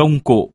công cụ.